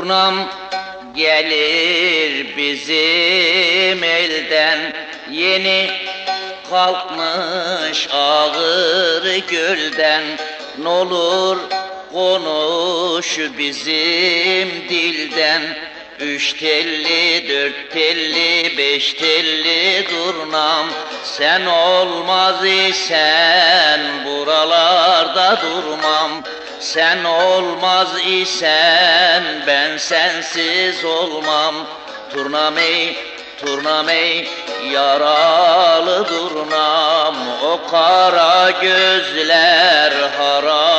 Turnam gelir bizim elden. Yeni kalkmış ağır gölden. N'olur konuş bizim dilden. Üç telli, dört telli, beş telli durnam. Sen olmaz isen buralarda durmam Sen olmaz isen ben sensiz olmam. Turnamey, turnamey, yaralı durnam. O kara gözler haralı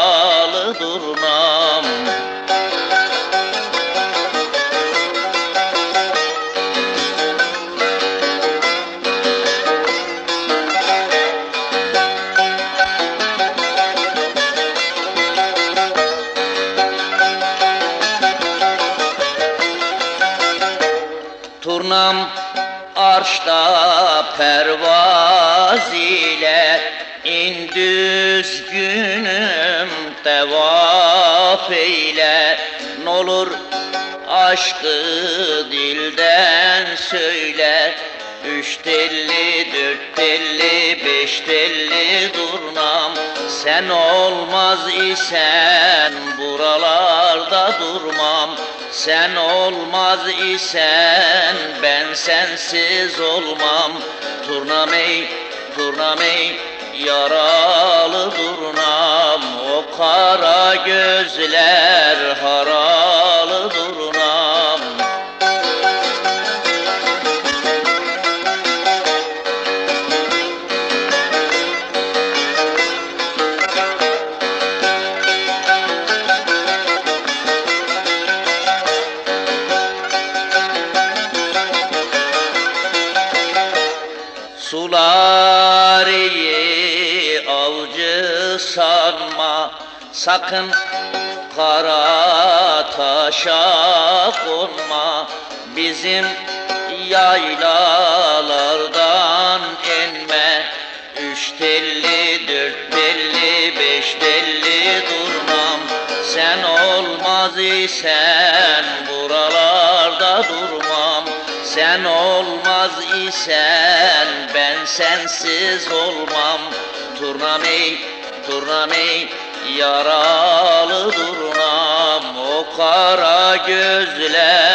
Turnam arşta pervaz ile indüz günüm tevaf eyle. N'olur aşkı dilden söyle Üç telli, dört telli, beş telli durnam Sen olmaz isen buralarda durmam. Sen olmaz isen ben sensiz olmam. Turnamey, turnamey, yaralı durnam. O kara gözler haralı Sular iyi avcı sanma Sakın kara taşa konma. Bizim yaylalardan inme. Üç telli, dört telli, beş telli durmam. Sen olmaz isen buralarda durmam Sen olmaz isen ben sensiz olmam. Turnamey, turnamey, yaralı durnam. O kara gözler